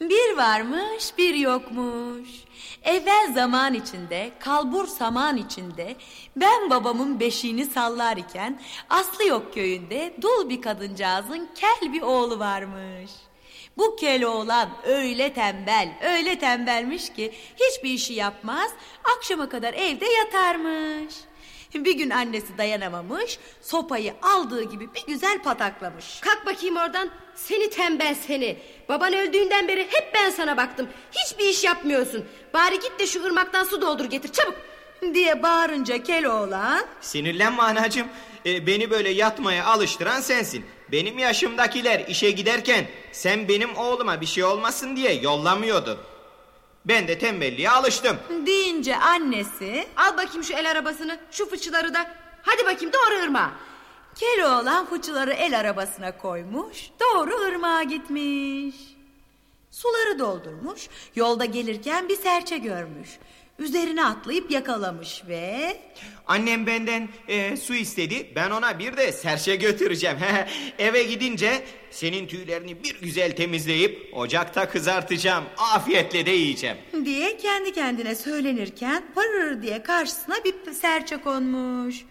Bir varmış bir yokmuş. Evvel zaman içinde, kalbur saman içinde ben babamın beşiğini sallar iken Aslı yok köyünde dul bir kadıncağızın kel bir oğlu varmış. Bu kel oğlan öyle tembel, öyle tembelmiş ki hiçbir işi yapmaz, akşama kadar evde yatarmış. Bir gün annesi dayanamamış, sopayı aldığı gibi bir güzel pataklamış. Kalk bakayım oradan. Seni tembel seni. Baban öldüğünden beri hep ben sana baktım. Hiçbir iş yapmıyorsun. Bari git de şu ırmaktan su doldur getir çabuk. Diye bağırınca Keloğlan... Sinirlenme anacığım. Ee, beni böyle yatmaya alıştıran sensin. Benim yaşımdakiler işe giderken sen benim oğluma bir şey olmasın diye yollamıyordun. Ben de tembelliğe alıştım. Deyince annesi... Al bakayım şu el arabasını, şu fıçıları da. Hadi bakayım doğru ırmağa. Keloğlan fıçıları el arabasına koymuş, doğru ırmağa gitmiş. Suları doldurmuş, yolda gelirken bir serçe görmüş. Üzerine atlayıp yakalamış ve... Annem benden e, su istedi. Ben ona bir de serçe götüreceğim. Eve gidince senin tüylerini bir güzel temizleyip ocakta kızartacağım. Afiyetle de yiyeceğim. Diye kendi kendine söylenirken pırır diye karşısına bir serçe konmuş.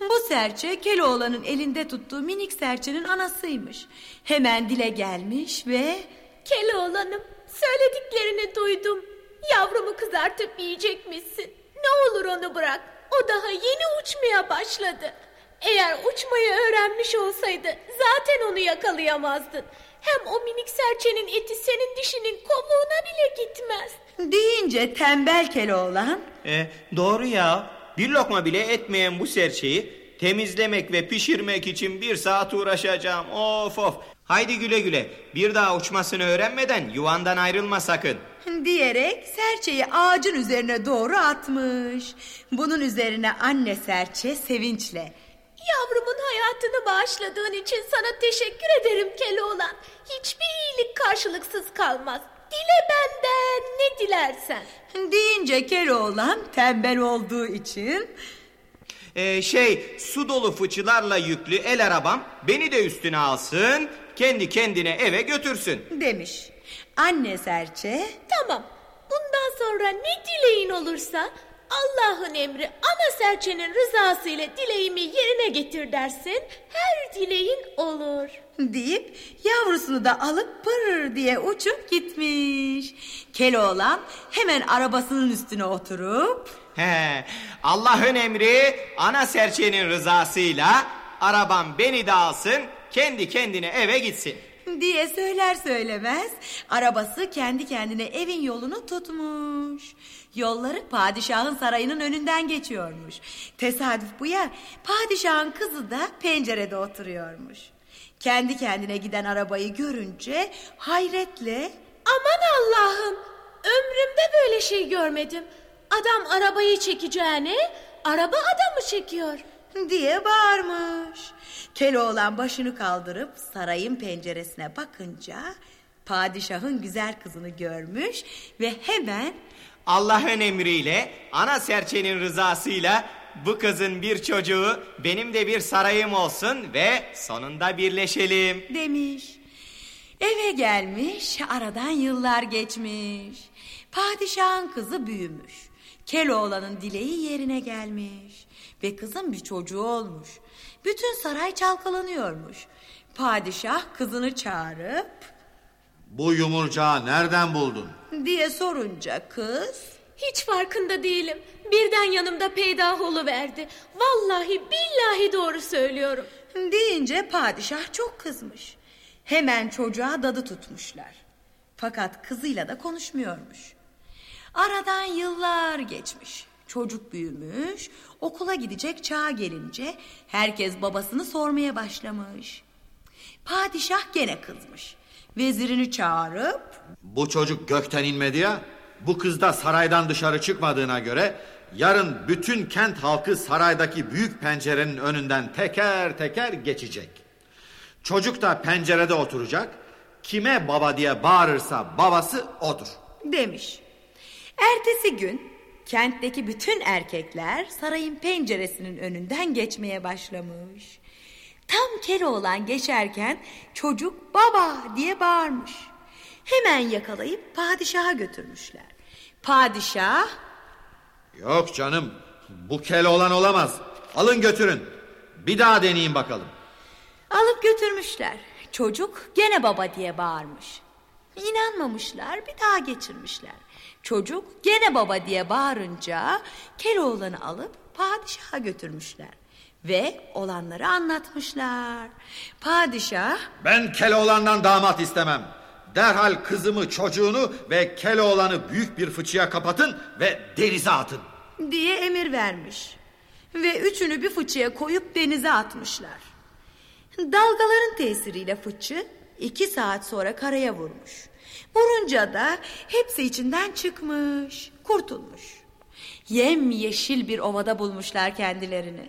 Bu serçe Keloğlan'ın elinde tuttuğu minik serçenin anasıymış. Hemen dile gelmiş ve... Keloğlan'ım söylediklerini duydum. Yavrumu kızartıp yiyecek misin? Ne olur onu bırak. O daha yeni uçmaya başladı. Eğer uçmayı öğrenmiş olsaydı zaten onu yakalayamazdın. Hem o minik serçenin eti senin dişinin kovuğuna bile gitmez. Deyince tembel Keloğlan... E, doğru ya. Bir lokma bile etmeyen bu serçeyi temizlemek ve pişirmek için bir saat uğraşacağım. Of of. Haydi güle güle. Bir daha uçmasını öğrenmeden yuvandan ayrılma sakın. Diyerek serçeyi ağacın üzerine doğru atmış. Bunun üzerine anne serçe sevinçle. Yavrumun hayatını bağışladığın için sana teşekkür ederim Keloğlan. Hiçbir iyilik karşılıksız kalmaz. Dile benden ne dilersen. Deyince Keloğlan tembel olduğu için... Ee, şey su dolu fıçılarla yüklü el arabam beni de üstüne alsın kendi kendine eve götürsün. Demiş. Anne serçe... Tamam bundan sonra ne dileğin olursa Allah'ın emri ana serçenin rızası ile dileğimi yerine getir dersin her dileğin olur. Deyip yavrusunu da alıp pırr diye uçup gitmiş. Keloğlan hemen arabasının üstüne oturup... He, Allah'ın emri ana serçenin rızasıyla arabam beni de alsın kendi kendine eve gitsin. Diye söyler söylemez arabası kendi kendine evin yolunu tutmuş. Yolları padişahın sarayının önünden geçiyormuş. Tesadüf bu ya padişahın kızı da pencerede oturuyormuş. Kendi kendine giden arabayı görünce hayretle... Aman Allah'ım ömrümde böyle şey görmedim. Adam arabayı çekeceğine araba adamı çekiyor. Diye bağırmış. Keloğlan başını kaldırıp sarayın penceresine bakınca padişahın güzel kızını görmüş ve hemen Allah'ın emriyle ana serçenin rızasıyla bu kızın bir çocuğu benim de bir sarayım olsun ve sonunda birleşelim demiş. Eve gelmiş aradan yıllar geçmiş. Padişahın kızı büyümüş. Keloğlan'ın dileği yerine gelmiş. Ve kızın bir çocuğu olmuş. Bütün saray çalkalanıyormuş. Padişah kızını çağırıp... Bu yumurcağı nereden buldun? Diye sorunca kız... Hiç farkında değilim. Birden yanımda peydah verdi. Vallahi billahi doğru söylüyorum. Deyince padişah çok kızmış. Hemen çocuğa dadı tutmuşlar. Fakat kızıyla da konuşmuyormuş. Aradan yıllar geçmiş. Çocuk büyümüş, okula gidecek çağ gelince herkes babasını sormaya başlamış. Padişah gene kızmış. Vezirini çağırıp... Bu çocuk gökten inmedi ya. Bu kız da saraydan dışarı çıkmadığına göre... ...yarın bütün kent halkı saraydaki büyük pencerenin önünden teker teker geçecek. Çocuk da pencerede oturacak. Kime baba diye bağırırsa babası odur. Demiş. Ertesi gün kentteki bütün erkekler sarayın penceresinin önünden geçmeye başlamış. Tam Keloğlan geçerken çocuk baba diye bağırmış. Hemen yakalayıp padişaha götürmüşler. Padişah Yok canım bu kel olan olamaz. Alın götürün. Bir daha deneyin bakalım. alıp götürmüşler. Çocuk gene baba diye bağırmış. İnanmamışlar bir daha geçirmişler. Çocuk gene baba diye bağırınca Keloğlan'ı alıp padişaha götürmüşler. Ve olanları anlatmışlar. Padişah Ben Keloğlan'dan damat istemem. Derhal kızımı, çocuğunu ve Keloğlan'ı büyük bir fıçıya kapatın ve denize atın. diye emir vermiş. Ve üçünü bir fıçıya koyup denize atmışlar. Dalgaların tesiriyle fıçı iki saat sonra karaya vurmuş. Vurunca da hepsi içinden çıkmış, kurtulmuş. Yem yeşil bir ovada bulmuşlar kendilerini.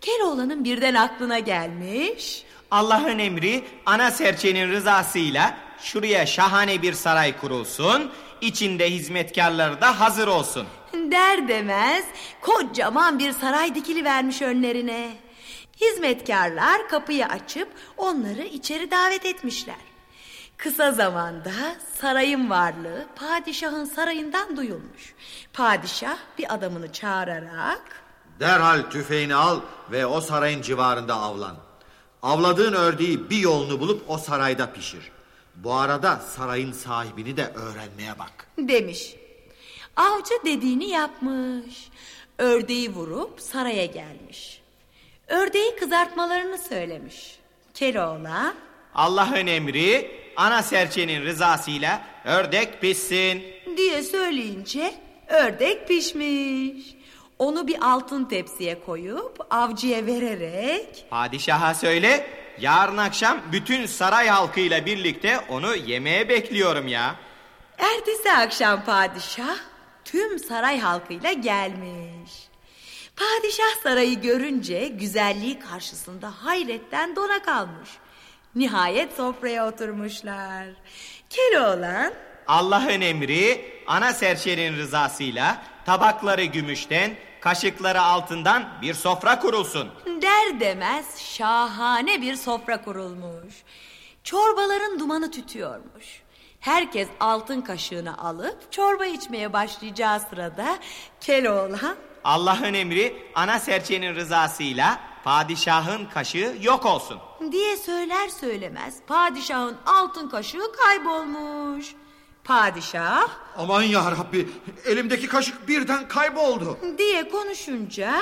Keloğlan'ın birden aklına gelmiş. Allah'ın emri ana serçenin rızasıyla şuraya şahane bir saray kurulsun. İçinde hizmetkarları da hazır olsun. Der demez kocaman bir saray dikili vermiş önlerine. Hizmetkarlar kapıyı açıp onları içeri davet etmişler. Kısa zamanda sarayın varlığı padişahın sarayından duyulmuş. Padişah bir adamını çağırarak Derhal tüfeğini al ve o sarayın civarında avlan. Avladığın ördeği bir yolunu bulup o sarayda pişir. Bu arada sarayın sahibini de öğrenmeye bak. demiş. Avcı dediğini yapmış. Ördeği vurup saraya gelmiş. Ördeği kızartmalarını söylemiş. Keloğlan Allah'ın emri ana serçenin rızasıyla ördek pişsin. diye söyleyince ördek pişmiş. Onu bir altın tepsiye koyup avcıya vererek Padişaha söyle yarın akşam bütün saray halkıyla birlikte onu yemeğe bekliyorum ya. ertesi akşam padişah tüm saray halkıyla gelmiş. Padişah sarayı görünce güzelliği karşısında hayretten dona kalmış. Nihayet sofraya oturmuşlar. Keloğlan Allah'ın emri ana serçenin rızasıyla tabakları gümüşten, kaşıkları altından bir sofra kurulsun. Der demez şahane bir sofra kurulmuş. Çorbaların dumanı tütüyormuş. Herkes altın kaşığını alıp çorba içmeye başlayacağı sırada Keloğlan Allah'ın emri ana serçenin rızasıyla padişahın kaşığı yok olsun. diye söyler söylemez padişahın altın kaşığı kaybolmuş. Padişah Aman ya Rabbi elimdeki kaşık birden kayboldu. diye konuşunca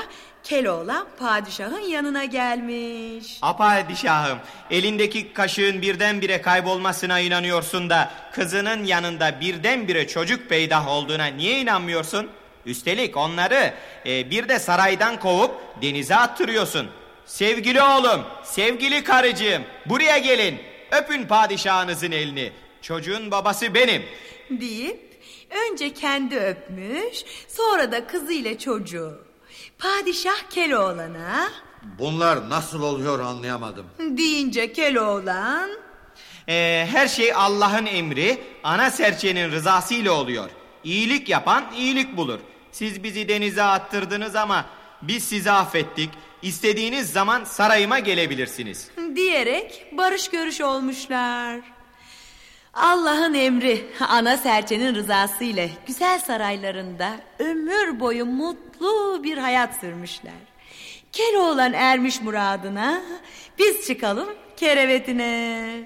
Keloğlan padişahın yanına gelmiş. A padişahım elindeki kaşığın birdenbire kaybolmasına inanıyorsun da kızının yanında birdenbire çocuk peydah olduğuna niye inanmıyorsun? Üstelik onları e, bir de saraydan kovup denize attırıyorsun. Sevgili oğlum, sevgili karıcığım buraya gelin. Öpün padişahınızın elini. Çocuğun babası benim. deyip önce kendi öpmüş sonra da kızıyla çocuğu. Padişah Keloğlan'a Bunlar nasıl oluyor anlayamadım. deyince Keloğlan Ee, her şey Allah'ın emri, ana serçenin rızasıyla oluyor. İyilik yapan iyilik bulur. Siz bizi denize attırdınız ama biz sizi affettik. İstediğiniz zaman sarayıma gelebilirsiniz. diyerek barış görüş olmuşlar. Allah'ın emri ana serçenin rızası ile güzel saraylarında ömür boyu mutlu bir hayat sürmüşler. Keloğlan ermiş muradına biz çıkalım kerevetine.